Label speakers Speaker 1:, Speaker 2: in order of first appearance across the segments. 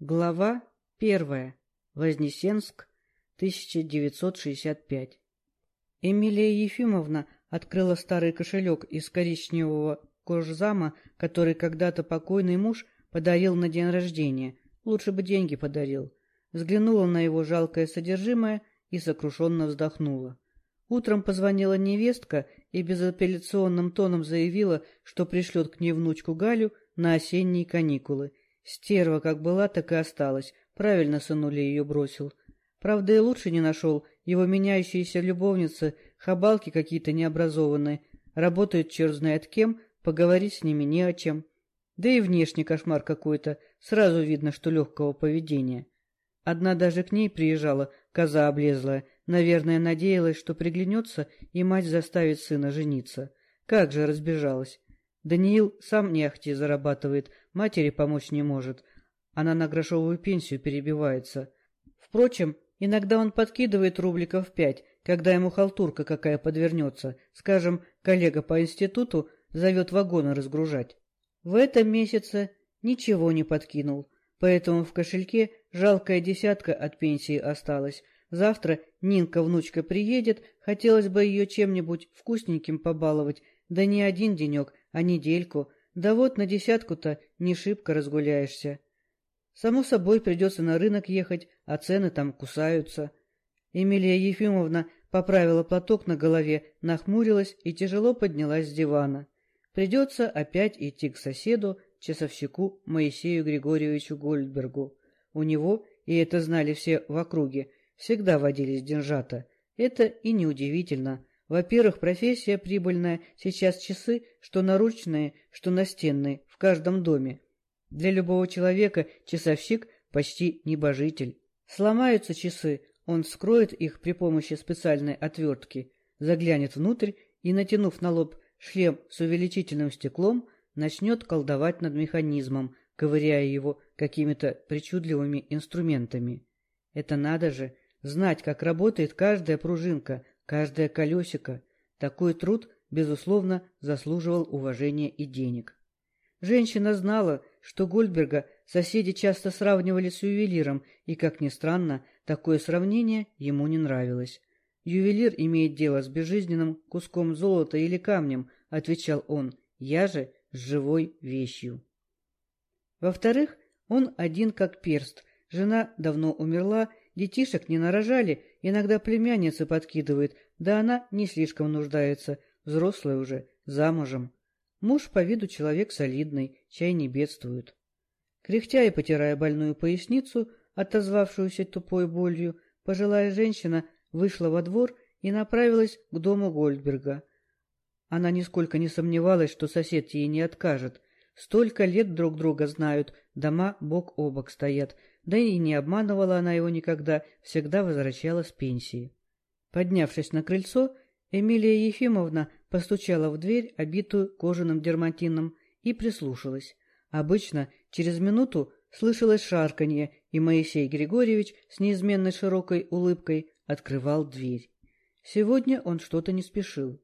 Speaker 1: Глава первая. Вознесенск, 1965. Эмилия Ефимовна открыла старый кошелек из коричневого кожзама, который когда-то покойный муж подарил на день рождения. Лучше бы деньги подарил. Взглянула на его жалкое содержимое и сокрушенно вздохнула. Утром позвонила невестка и безапелляционным тоном заявила, что пришлет к ней внучку Галю на осенние каникулы — Стерва как была, так и осталась. Правильно сынуля ее бросил. Правда, и лучше не нашел. Его меняющиеся любовницы, хабалки какие-то необразованные, работают черт знает кем, поговорить с ними не о чем. Да и внешний кошмар какой-то, сразу видно, что легкого поведения. Одна даже к ней приезжала, коза облезлая, наверное, надеялась, что приглянется, и мать заставит сына жениться. Как же разбежалась. Даниил сам не ахти зарабатывает, матери помочь не может. Она на грошовую пенсию перебивается. Впрочем, иногда он подкидывает рубликов пять, когда ему халтурка какая подвернется. Скажем, коллега по институту зовет вагоны разгружать. В этом месяце ничего не подкинул, поэтому в кошельке жалкая десятка от пенсии осталась. Завтра Нинка, внучка, приедет, хотелось бы ее чем-нибудь вкусненьким побаловать, да не один денек, а недельку, да вот на десятку-то не шибко разгуляешься. Само собой придется на рынок ехать, а цены там кусаются. Эмилия Ефимовна поправила платок на голове, нахмурилась и тяжело поднялась с дивана. Придется опять идти к соседу, часовщику Моисею Григорьевичу Гольдбергу. У него, и это знали все в округе, всегда водились деньжата. Это и неудивительно. Во-первых, профессия прибыльная, сейчас часы, что наручные, что настенные, в каждом доме. Для любого человека часовщик почти небожитель. Сломаются часы, он скроет их при помощи специальной отвертки, заглянет внутрь и, натянув на лоб шлем с увеличительным стеклом, начнет колдовать над механизмом, ковыряя его какими-то причудливыми инструментами. Это надо же, знать, как работает каждая пружинка, Каждое колесико, такой труд, безусловно, заслуживал уважения и денег. Женщина знала, что Гольдберга соседи часто сравнивали с ювелиром, и, как ни странно, такое сравнение ему не нравилось. «Ювелир имеет дело с безжизненным куском золота или камнем», — отвечал он, — «я же с живой вещью». Во-вторых, он один как перст, жена давно умерла, Детишек не нарожали, иногда племянницы подкидывает, да она не слишком нуждается, взрослая уже, замужем. Муж по виду человек солидный, чай не бедствует. Кряхтя и потирая больную поясницу, отозвавшуюся тупой болью, пожилая женщина вышла во двор и направилась к дому Гольдберга. Она нисколько не сомневалась, что сосед ей не откажет. Столько лет друг друга знают, дома бок о бок стоят — да и не обманывала она его никогда, всегда возвращала с пенсии. Поднявшись на крыльцо, Эмилия Ефимовна постучала в дверь, обитую кожаным дерматином, и прислушалась. Обычно через минуту слышалось шарканье, и Моисей Григорьевич с неизменной широкой улыбкой открывал дверь. Сегодня он что-то не спешил.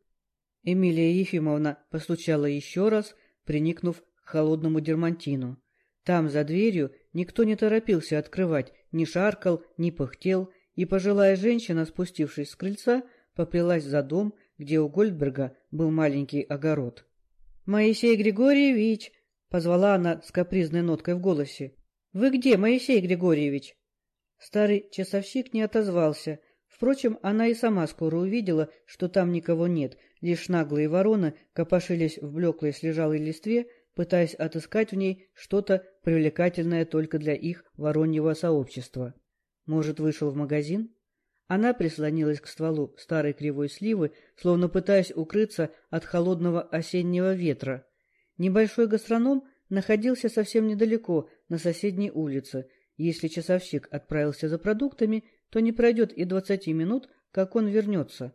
Speaker 1: Эмилия Ефимовна постучала еще раз, приникнув холодному дермантину. Там, за дверью, никто не торопился открывать, ни шаркал, ни пыхтел, и пожилая женщина, спустившись с крыльца, поплелась за дом, где у Гольдберга был маленький огород. — Моисей Григорьевич! — позвала она с капризной ноткой в голосе. — Вы где, Моисей Григорьевич? Старый часовщик не отозвался. Впрочем, она и сама скоро увидела, что там никого нет, лишь наглые вороны копошились в блеклой слежалой листве, пытаясь отыскать в ней что-то привлекательное только для их вороньего сообщества. Может, вышел в магазин? Она прислонилась к стволу старой кривой сливы, словно пытаясь укрыться от холодного осеннего ветра. Небольшой гастроном находился совсем недалеко, на соседней улице. Если часовщик отправился за продуктами, то не пройдет и двадцати минут, как он вернется.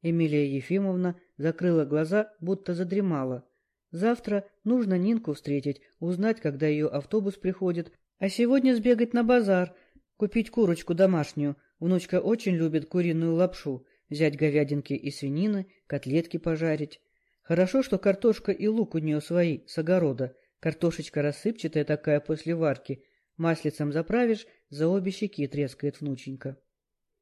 Speaker 1: Эмилия Ефимовна закрыла глаза, будто задремала. Завтра нужно Нинку встретить, узнать, когда ее автобус приходит, а сегодня сбегать на базар, купить курочку домашнюю. Внучка очень любит куриную лапшу, взять говядинки и свинины, котлетки пожарить. Хорошо, что картошка и лук у нее свои, с огорода. Картошечка рассыпчатая такая после варки. Маслицем заправишь, за обе щеки трескает внученька.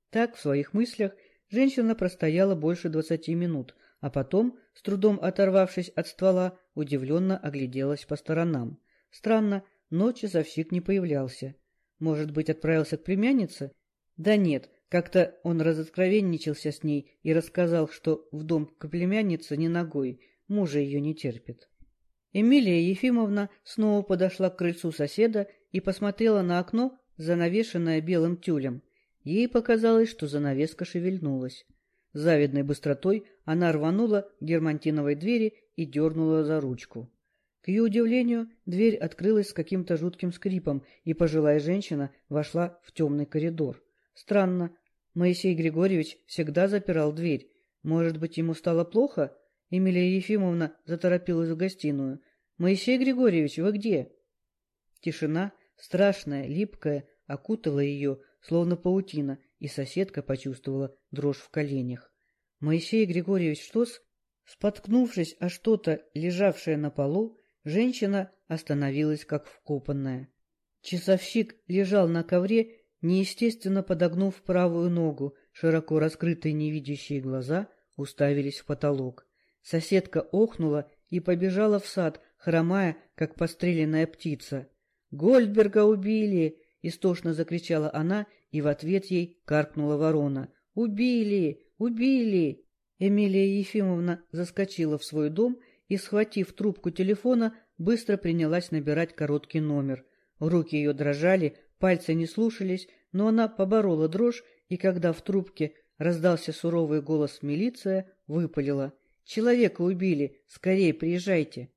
Speaker 1: Так, в своих мыслях, женщина простояла больше двадцати минут, а потом, с трудом оторвавшись от ствола, удивленно огляделась по сторонам. Странно, ночи Завсик не появлялся. Может быть, отправился к племяннице? Да нет, как-то он разоткровенничался с ней и рассказал, что в дом к племяннице не ногой, мужа ее не терпит. Эмилия Ефимовна снова подошла к крыльцу соседа и посмотрела на окно, занавешенное белым тюлем. Ей показалось, что занавеска шевельнулась. Завидной быстротой она рванула к германтиновой двери и дернула за ручку. К ее удивлению, дверь открылась с каким-то жутким скрипом, и пожилая женщина вошла в темный коридор. Странно, Моисей Григорьевич всегда запирал дверь. Может быть, ему стало плохо? Эмилия Ефимовна заторопилась в гостиную. «Моисей Григорьевич, вы где?» Тишина, страшная, липкая, окутала ее, словно паутина, и соседка почувствовала дрожь в коленях. Моисей Григорьевич что с... Споткнувшись о что-то, лежавшее на полу, женщина остановилась как вкопанная. Часовщик лежал на ковре, неестественно подогнув правую ногу, широко раскрытые невидящие глаза уставились в потолок. Соседка охнула и побежала в сад, хромая, как постреленная птица. «Гольдберга убили!» — истошно закричала она, и в ответ ей каркнула ворона. «Убили! Убили!» Эмилия Ефимовна заскочила в свой дом и, схватив трубку телефона, быстро принялась набирать короткий номер. Руки ее дрожали, пальцы не слушались, но она поборола дрожь, и когда в трубке раздался суровый голос милиция, выпалила. «Человека убили! Скорее приезжайте!»